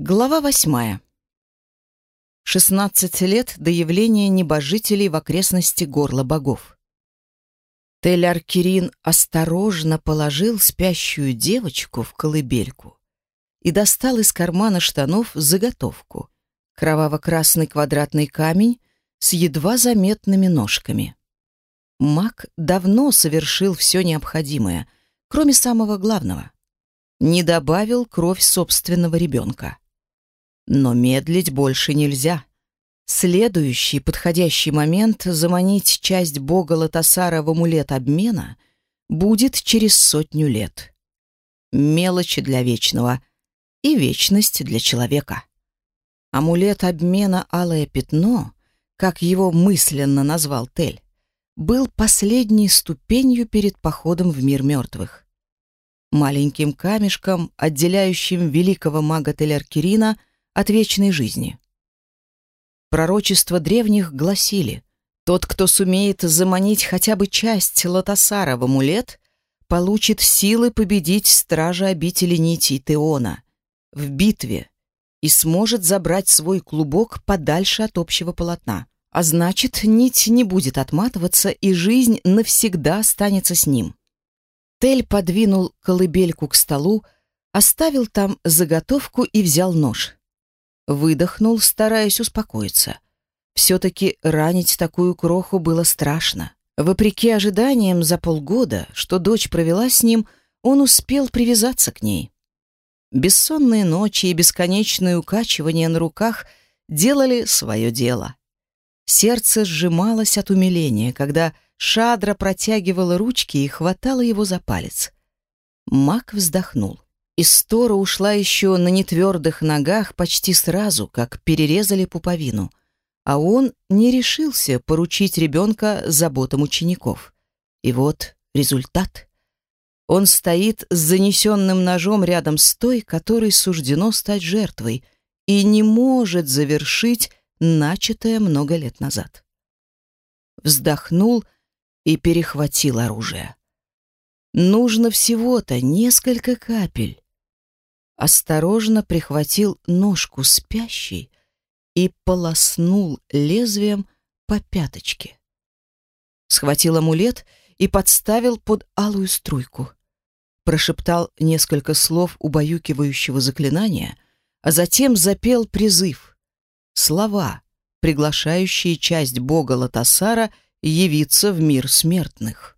Глава восьмая. 16 лет до явления небожителей в окрестности горла богов. Тель-Аркерин осторожно положил спящую девочку в колыбельку и достал из кармана штанов заготовку — кроваво-красный квадратный камень с едва заметными ножками. Маг давно совершил все необходимое, кроме самого главного — не добавил кровь собственного ребенка. Но медлить больше нельзя. Следующий подходящий момент заманить часть бога Латасара в амулет обмена будет через сотню лет. Мелочи для вечного и вечность для человека. Амулет обмена «Алое пятно», как его мысленно назвал Тель, был последней ступенью перед походом в мир мертвых. Маленьким камешком, отделяющим великого мага Тель-Аркерина от вечной жизни. Пророчества древних гласили, тот, кто сумеет заманить хотя бы часть Лотосара в амулет, получит силы победить стража обители нитей Теона в битве и сможет забрать свой клубок подальше от общего полотна. А значит, нить не будет отматываться, и жизнь навсегда останется с ним. Тель подвинул колыбельку к столу, оставил там заготовку и взял нож. Выдохнул, стараясь успокоиться. Все-таки ранить такую кроху было страшно. Вопреки ожиданиям за полгода, что дочь провела с ним, он успел привязаться к ней. Бессонные ночи и бесконечные укачивания на руках делали свое дело. Сердце сжималось от умиления, когда Шадра протягивала ручки и хватала его за палец. Мак вздохнул. Истора ушла еще на нетвердых ногах почти сразу, как перерезали пуповину, а он не решился поручить ребенка заботам учеников. И вот результат. Он стоит с занесенным ножом рядом с той, которой суждено стать жертвой, и не может завершить начатое много лет назад. Вздохнул и перехватил оружие. Нужно всего-то несколько капель осторожно прихватил ножку спящей и полоснул лезвием по пяточке. Схватил амулет и подставил под алую струйку. Прошептал несколько слов убаюкивающего заклинания, а затем запел призыв. Слова, приглашающие часть бога Латасара явиться в мир смертных.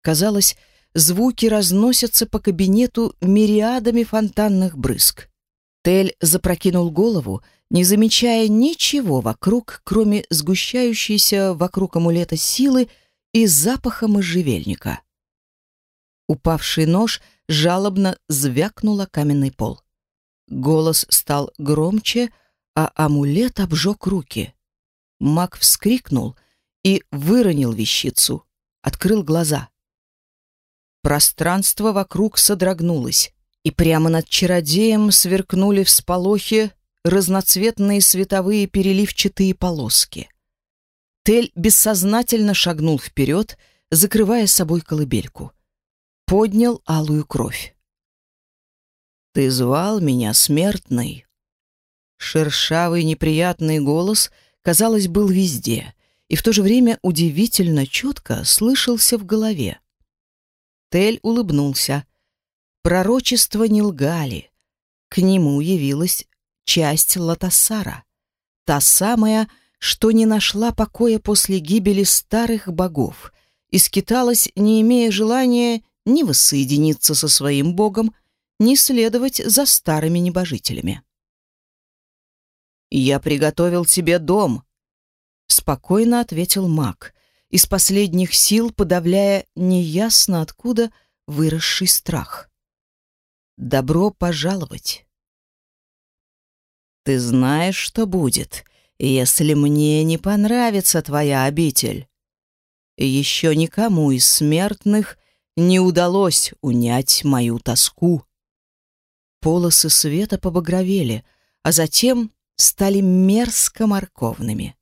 Казалось, звуки разносятся по кабинету мириадами фонтанных брызг. Тель запрокинул голову, не замечая ничего вокруг, кроме сгущающейся вокруг амулета силы и запаха можжевельника. Упавший нож жалобно звякнул о каменный пол. Голос стал громче, а амулет обжег руки. Маг вскрикнул и выронил вещицу, открыл глаза — Пространство вокруг содрогнулось, и прямо над чародеем сверкнули всполохи разноцветные световые переливчатые полоски. Тель бессознательно шагнул вперед, закрывая собой колыбельку. Поднял алую кровь. «Ты звал меня, смертный?» Шершавый неприятный голос, казалось, был везде, и в то же время удивительно четко слышался в голове. Тель улыбнулся. Пророчества не лгали. К нему явилась часть Латасара, та самая, что не нашла покоя после гибели старых богов и скиталась, не имея желания ни воссоединиться со своим богом, ни следовать за старыми небожителями. «Я приготовил тебе дом», — спокойно ответил маг, из последних сил подавляя неясно откуда выросший страх. «Добро пожаловать!» «Ты знаешь, что будет, если мне не понравится твоя обитель?» Еще никому из смертных не удалось унять мою тоску. Полосы света побагровели, а затем стали мерзко морковными.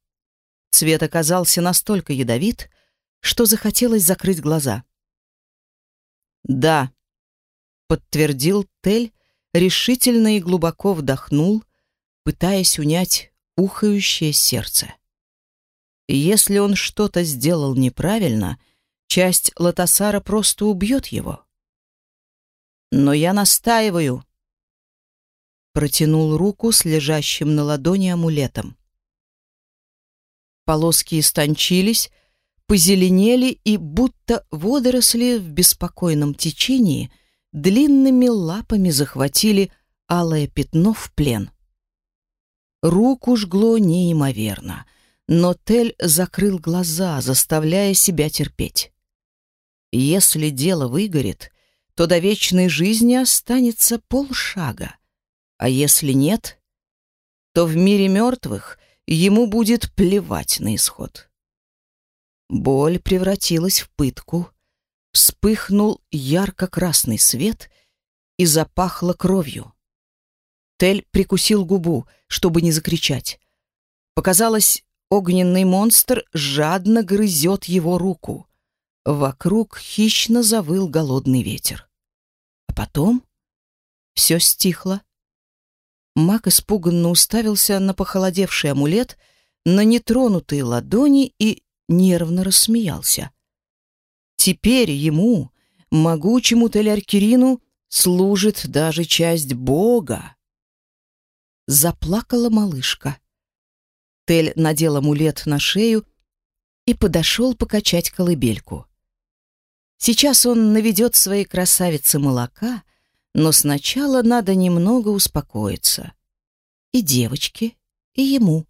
Цвет оказался настолько ядовит, что захотелось закрыть глаза. «Да», — подтвердил Тель, решительно и глубоко вдохнул, пытаясь унять ухающее сердце. Если он что-то сделал неправильно, часть Латасара просто убьет его. «Но я настаиваю», протянул руку с лежащим на ладони амулетом. Полоски истончились, позеленели и, будто водоросли в беспокойном течении, длинными лапами захватили алое пятно в плен. Руку жгло неимоверно, но Тель закрыл глаза, заставляя себя терпеть. Если дело выгорит, то до вечной жизни останется полшага, а если нет, то в мире мертвых ему будет плевать на исход. Боль превратилась в пытку, вспыхнул ярко-красный свет и запахло кровью. Тель прикусил губу, чтобы не закричать. Показалось, огненный монстр жадно грызет его руку. Вокруг хищно завыл голодный ветер. А потом все стихло. Маг испуганно уставился на похолодевший амулет, на нетронутые ладони и нервно рассмеялся. Теперь ему, могучему Теляркирину, служит даже часть Бога. Заплакала малышка. Тель надел амулет на шею и подошел покачать колыбельку. Сейчас он наведет своей красавице молока, но сначала надо немного успокоиться. И девочке, и ему.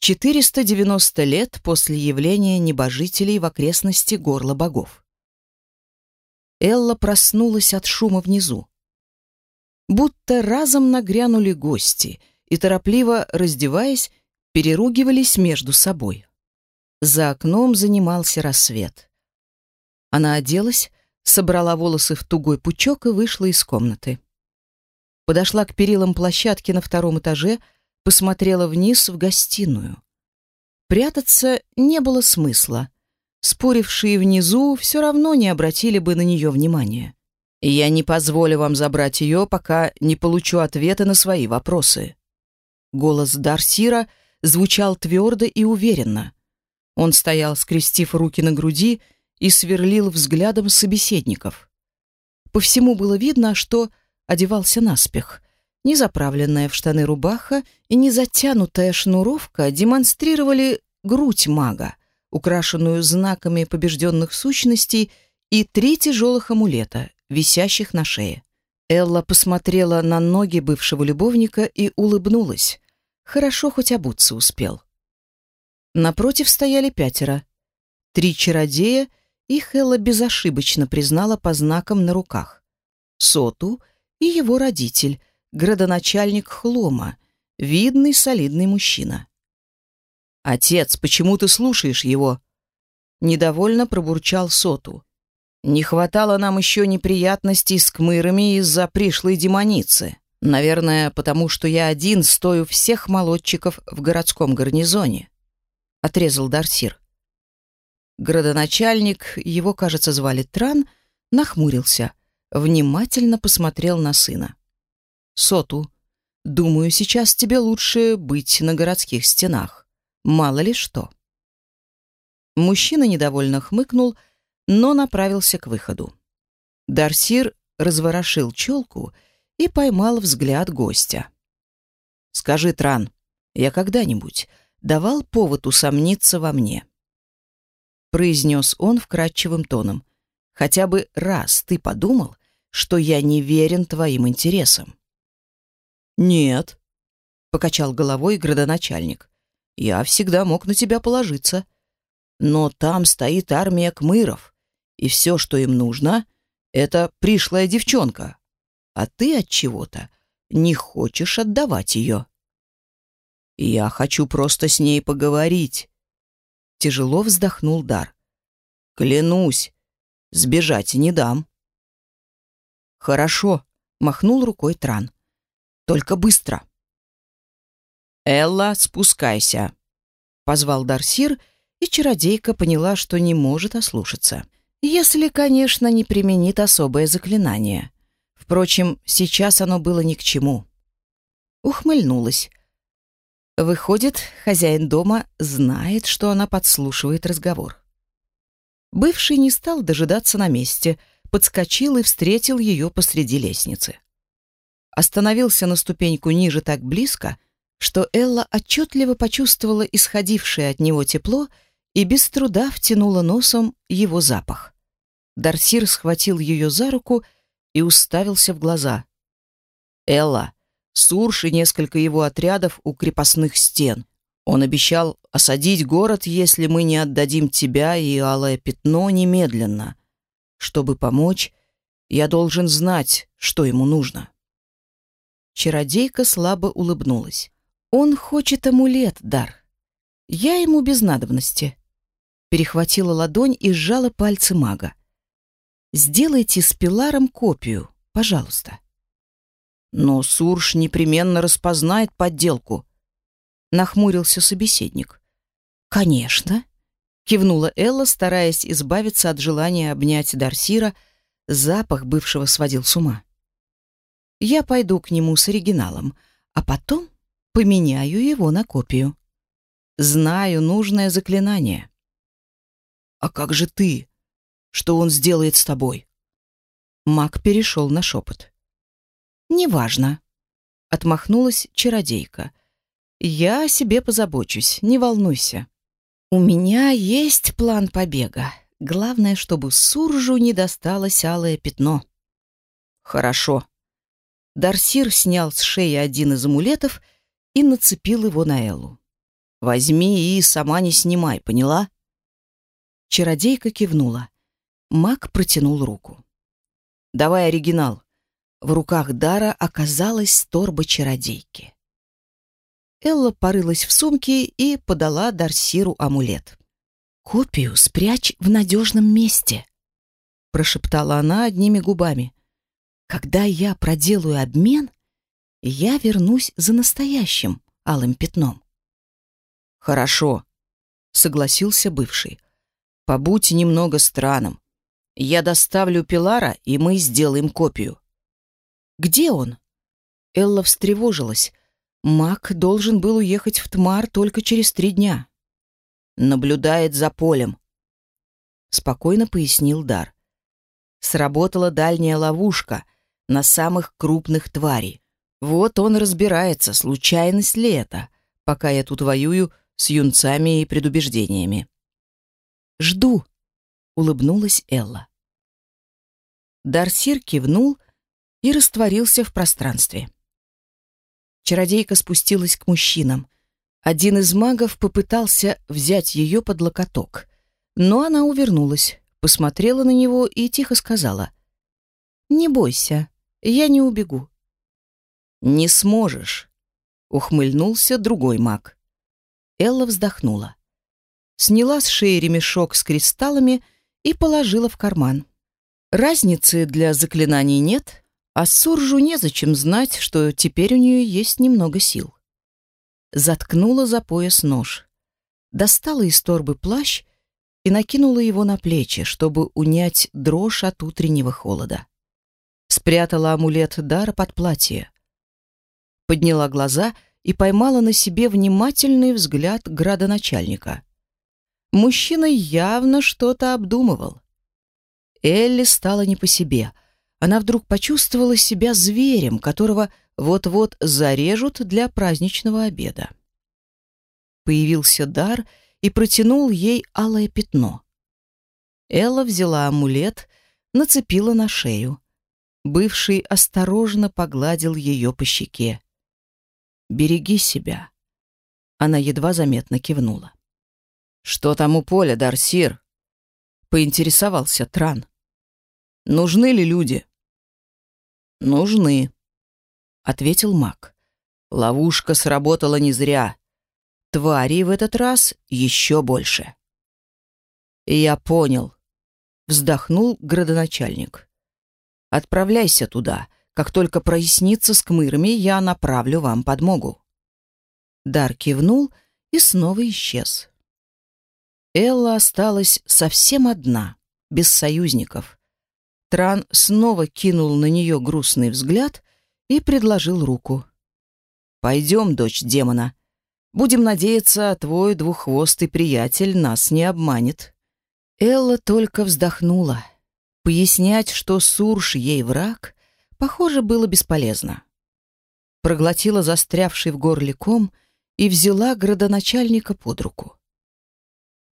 490 лет после явления небожителей в окрестности горла богов. Элла проснулась от шума внизу. Будто разом нагрянули гости и, торопливо раздеваясь, переругивались между собой. За окном занимался рассвет. Она оделась, собрала волосы в тугой пучок и вышла из комнаты. Подошла к перилам площадки на втором этаже, посмотрела вниз в гостиную. Прятаться не было смысла. Спорившие внизу все равно не обратили бы на нее внимания. Я не позволю вам забрать ее, пока не получу ответа на свои вопросы. Голос Дарсира звучал твердо и уверенно. Он стоял, скрестив руки на груди, и сверлил взглядом собеседников. По всему было видно, что одевался наспех. Незаправленная в штаны рубаха и незатянутая шнуровка демонстрировали грудь мага, украшенную знаками побежденных сущностей, и три тяжелых амулета, висящих на шее. Элла посмотрела на ноги бывшего любовника и улыбнулась. Хорошо хоть обуться успел. Напротив стояли пятеро. Три чародея — их Элла безошибочно признала по знакам на руках. Соту и его родитель, градоначальник Хлома, видный солидный мужчина. «Отец, почему ты слушаешь его?» Недовольно пробурчал Соту. «Не хватало нам еще неприятностей с кмырами из-за пришлой демоницы. Наверное, потому что я один стою всех молодчиков в городском гарнизоне», — отрезал Дарсир. Градоначальник, его, кажется, звали Тран, нахмурился, внимательно посмотрел на сына. «Соту, думаю, сейчас тебе лучше быть на городских стенах. Мало ли что». Мужчина недовольно хмыкнул, но направился к выходу. Дарсир разворошил челку и поймал взгляд гостя. «Скажи, Тран, я когда-нибудь давал повод усомниться во мне?» Произнес он вкрадчивым тоном. «Хотя бы раз ты подумал, что я не верен твоим интересам». «Нет», — покачал головой градоначальник. «Я всегда мог на тебя положиться. Но там стоит армия кмыров, и все, что им нужно, — это пришлая девчонка. А ты от чего-то не хочешь отдавать ее». «Я хочу просто с ней поговорить», Тяжело вздохнул Дар. «Клянусь, сбежать не дам». «Хорошо», — махнул рукой Тран. «Только быстро». «Элла, спускайся», — позвал Дарсир, и чародейка поняла, что не может ослушаться. Если, конечно, не применит особое заклинание. Впрочем, сейчас оно было ни к чему. Ухмыльнулась. Выходит, хозяин дома знает, что она подслушивает разговор. Бывший не стал дожидаться на месте, подскочил и встретил ее посреди лестницы. Остановился на ступеньку ниже так близко, что Элла отчетливо почувствовала исходившее от него тепло и без труда втянула носом его запах. Дарсир схватил ее за руку и уставился в глаза. «Элла, Сурш и несколько его отрядов у крепостных стен. Он обещал осадить город, если мы не отдадим тебя и алое пятно немедленно. Чтобы помочь, я должен знать, что ему нужно». Чародейка слабо улыбнулась. «Он хочет амулет, Дар. Я ему без надобности». Перехватила ладонь и сжала пальцы мага. «Сделайте с Пиларом копию, пожалуйста». «Но Сурш непременно распознает подделку», — нахмурился собеседник. «Конечно», — кивнула Элла, стараясь избавиться от желания обнять Дарсира. Запах бывшего сводил с ума. Я пойду к нему с оригиналом, а потом поменяю его на копию. Знаю нужное заклинание. А как же ты? Что он сделает с тобой? Маг перешел на шепот. Неважно. Отмахнулась чародейка. Я о себе позабочусь, не волнуйся. У меня есть план побега. Главное, чтобы Суржу не досталось алое пятно. Хорошо. Дарсир снял с шеи один из амулетов и нацепил его на Эллу. «Возьми и сама не снимай, поняла?» Чародейка кивнула. Маг протянул руку. «Давай оригинал». В руках Дара оказалась торба чародейки. Элла порылась в сумке и подала Дарсиру амулет. «Копию спрячь в надежном месте», — прошептала она одними губами. Когда я проделаю обмен, я вернусь за настоящим алым пятном. Хорошо, согласился бывший. Побудь немного странным. Я доставлю Пилара, и мы сделаем копию. Где он? Элла встревожилась. Мак должен был уехать в Тмар только через три дня. Наблюдает за полем. Спокойно пояснил Дар. Сработала дальняя ловушка, на самых крупных тварей. Вот он разбирается, случайность ли это, пока я тут воюю с юнцами и предубеждениями. «Жду», — улыбнулась Элла. Дарсир кивнул и растворился в пространстве. Чародейка спустилась к мужчинам. Один из магов попытался взять ее под локоток, но она увернулась, посмотрела на него и тихо сказала. «Не бойся, я не убегу. Не сможешь, ухмыльнулся другой маг. Элла вздохнула. Сняла с шеи ремешок с кристаллами и положила в карман. Разницы для заклинаний нет, а Суржу незачем знать, что теперь у нее есть немного сил. Заткнула за пояс нож. Достала из торбы плащ и накинула его на плечи, чтобы унять дрожь от утреннего холода спрятала амулет дара под платье. Подняла глаза и поймала на себе внимательный взгляд градоначальника. Мужчина явно что-то обдумывал. Элли стала не по себе. Она вдруг почувствовала себя зверем, которого вот-вот зарежут для праздничного обеда. Появился дар и протянул ей алое пятно. Элла взяла амулет, нацепила на шею. Бывший осторожно погладил ее по щеке. «Береги себя». Она едва заметно кивнула. «Что там у поля, Дарсир?» Поинтересовался Тран. «Нужны ли люди?» «Нужны», — ответил маг. «Ловушка сработала не зря. Тварей в этот раз еще больше». «Я понял», — вздохнул градоначальник. Отправляйся туда. Как только прояснится с кмырами, я направлю вам подмогу». Дар кивнул и снова исчез. Элла осталась совсем одна, без союзников. Тран снова кинул на нее грустный взгляд и предложил руку. «Пойдем, дочь демона. Будем надеяться, твой двуххвостый приятель нас не обманет». Элла только вздохнула. Пояснять, что Сурж ей враг, похоже, было бесполезно. Проглотила застрявший в горле ком и взяла градоначальника под руку.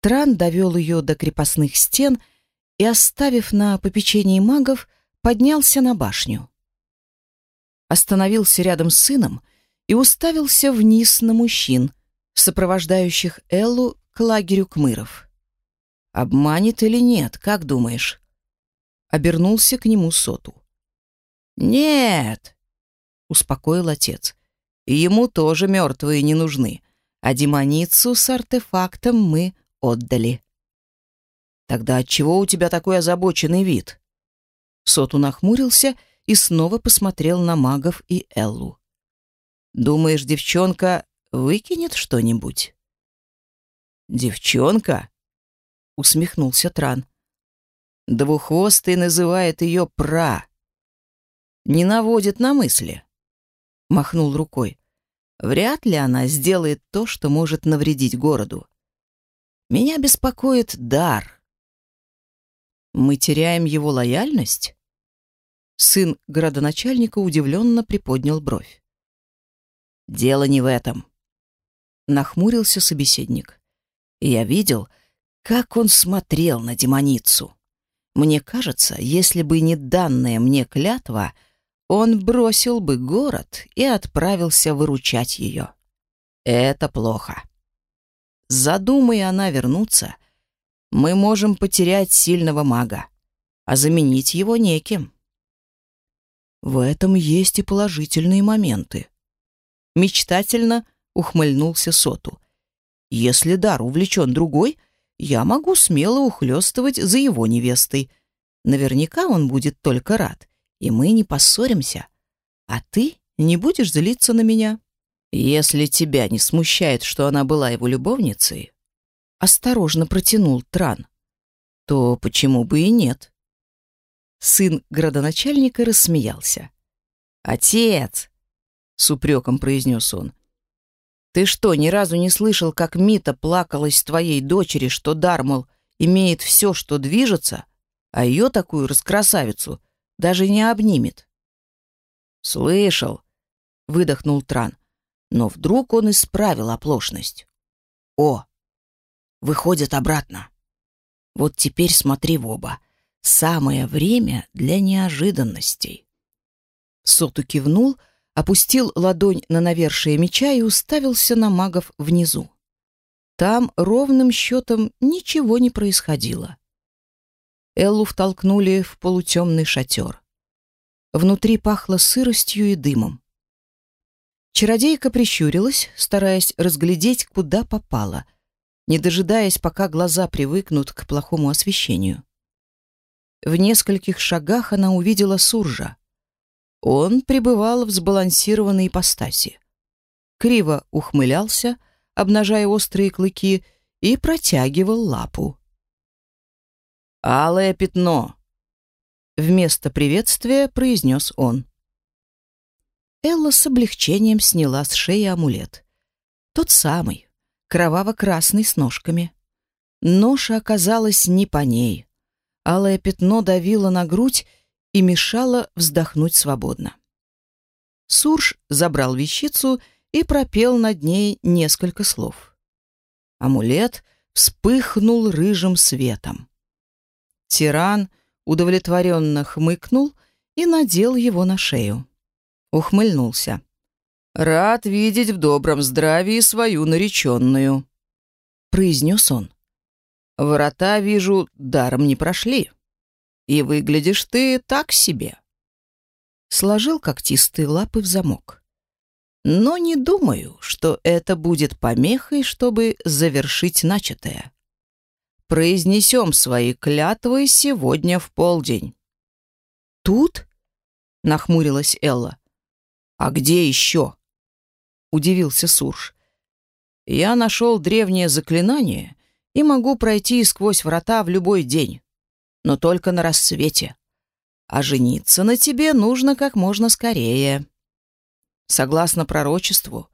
Тран довел ее до крепостных стен и, оставив на попечении магов, поднялся на башню. Остановился рядом с сыном и уставился вниз на мужчин, сопровождающих Эллу к лагерю Кмыров. «Обманет или нет, как думаешь?» Обернулся к нему Соту. «Нет!» — успокоил отец. «Ему тоже мертвые не нужны, а демоницу с артефактом мы отдали. Тогда отчего у тебя такой озабоченный вид? Соту нахмурился и снова посмотрел на магов и Эллу. Думаешь, девчонка выкинет что-нибудь? Девчонка? Усмехнулся Тран. Двуххвостый называет ее пра. Не наводит на мысли. Махнул рукой. Вряд ли она сделает то, что может навредить городу. Меня беспокоит дар. Мы теряем его лояльность? Сын градоначальника удивленно приподнял бровь. Дело не в этом. Нахмурился собеседник. Я видел, как он смотрел на демоницу. Мне кажется, если бы не данная мне клятва, он бросил бы город и отправился выручать ее. Это плохо. Задумай она вернуться, мы можем потерять сильного мага, а заменить его неким. В этом есть и положительные моменты. Мечтательно ухмыльнулся Соту. Если дар увлечен другой, я могу смело ухлёстывать за его невестой. Наверняка он будет только рад, и мы не поссоримся. А ты не будешь злиться на меня. «Если тебя не смущает, что она была его любовницей», — осторожно протянул Тран, — «то почему бы и нет?» Сын градоначальника рассмеялся. «Отец!» — с упреком произнес он. «Ты что, ни разу не слышал, как Мита плакалась твоей дочери, что Дармал имеет все, что движется, а ее такую раскрасавицу даже не обнимет?» «Слышал», — выдохнул Тран. Но вдруг он исправил оплошность. О, выходит обратно. Вот теперь смотри в оба. Самое время для неожиданностей. Соту кивнул, опустил ладонь на навершие меча и уставился на магов внизу. Там ровным счетом ничего не происходило. Эллу втолкнули в полутемный шатер. Внутри пахло сыростью и дымом. Чародейка прищурилась, стараясь разглядеть, куда попала, не дожидаясь, пока глаза привыкнут к плохому освещению. В нескольких шагах она увидела Суржа. Он пребывал в сбалансированной ипостаси. Криво ухмылялся, обнажая острые клыки, и протягивал лапу. «Алое пятно!» Вместо приветствия произнес он. Элла с облегчением сняла с шеи амулет. Тот самый, кроваво-красный с ножками. Ноша оказалась не по ней. Алое пятно давило на грудь и мешало вздохнуть свободно. Сурж забрал вещицу и пропел над ней несколько слов. Амулет вспыхнул рыжим светом. Тиран удовлетворенно хмыкнул и надел его на шею ухмыльнулся. «Рад видеть в добром здравии свою нареченную», — произнес он. «Врата, вижу, даром не прошли. И выглядишь ты так себе». Сложил когтистые лапы в замок. «Но не думаю, что это будет помехой, чтобы завершить начатое. Произнесем свои клятвы сегодня в полдень». «Тут?» — нахмурилась Элла. «А где еще?» — удивился Сурж. «Я нашел древнее заклинание и могу пройти сквозь врата в любой день, но только на рассвете. а жениться на тебе нужно как можно скорее. Согласно пророчеству,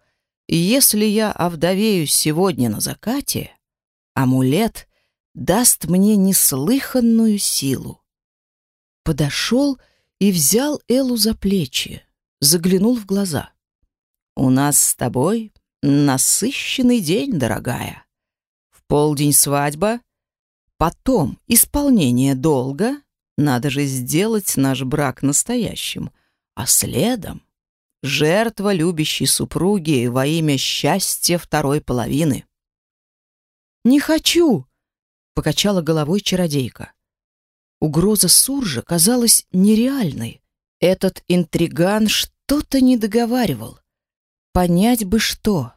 если я овдовею сегодня на закате, амулет даст мне неслыханную силу. Подошел и взял Элу за плечи, заглянул в глаза. «У нас с тобой насыщенный день, дорогая. В полдень свадьба, потом исполнение долга, надо же сделать наш брак настоящим, а следом жертва любящей супруги во имя счастья второй половины. «Не хочу!» — покачала головой чародейка. Угроза Суржа казалась нереальной. Этот интриган что-то не договаривал. Понять бы что.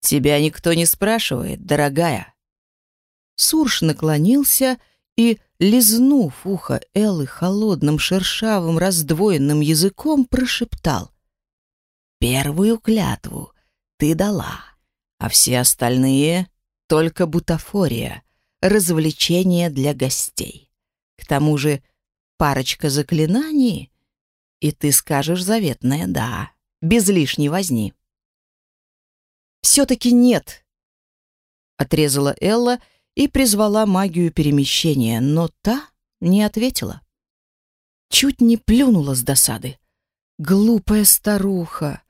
«Тебя никто не спрашивает, дорогая». Сурж наклонился и, лизнув ухо Эллы холодным, шершавым, раздвоенным языком, прошептал. «Первую клятву ты дала, а все остальные — только бутафория, развлечение для гостей. К тому же парочка заклинаний, и ты скажешь заветное «да», без лишней возни». «Все-таки нет», — отрезала Элла, — и призвала магию перемещения, но та не ответила. Чуть не плюнула с досады. Глупая старуха!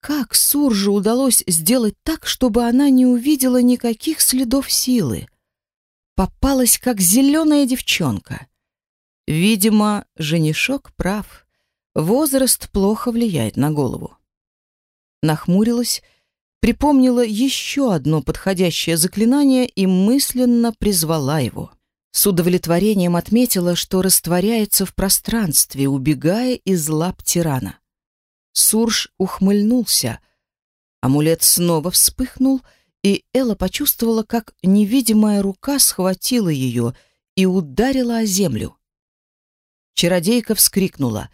Как Суржу удалось сделать так, чтобы она не увидела никаких следов силы? Попалась, как зеленая девчонка. Видимо, женишок прав. Возраст плохо влияет на голову. Нахмурилась припомнила еще одно подходящее заклинание и мысленно призвала его. С удовлетворением отметила, что растворяется в пространстве, убегая из лап тирана. Сурж ухмыльнулся. Амулет снова вспыхнул, и Элла почувствовала, как невидимая рука схватила ее и ударила о землю. Чародейка вскрикнула,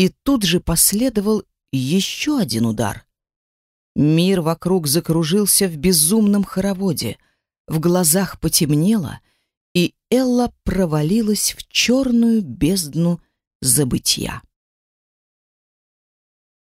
и тут же последовал еще один удар — Мир вокруг закружился в безумном хороводе, в глазах потемнело, и Элла провалилась в черную бездну забытья.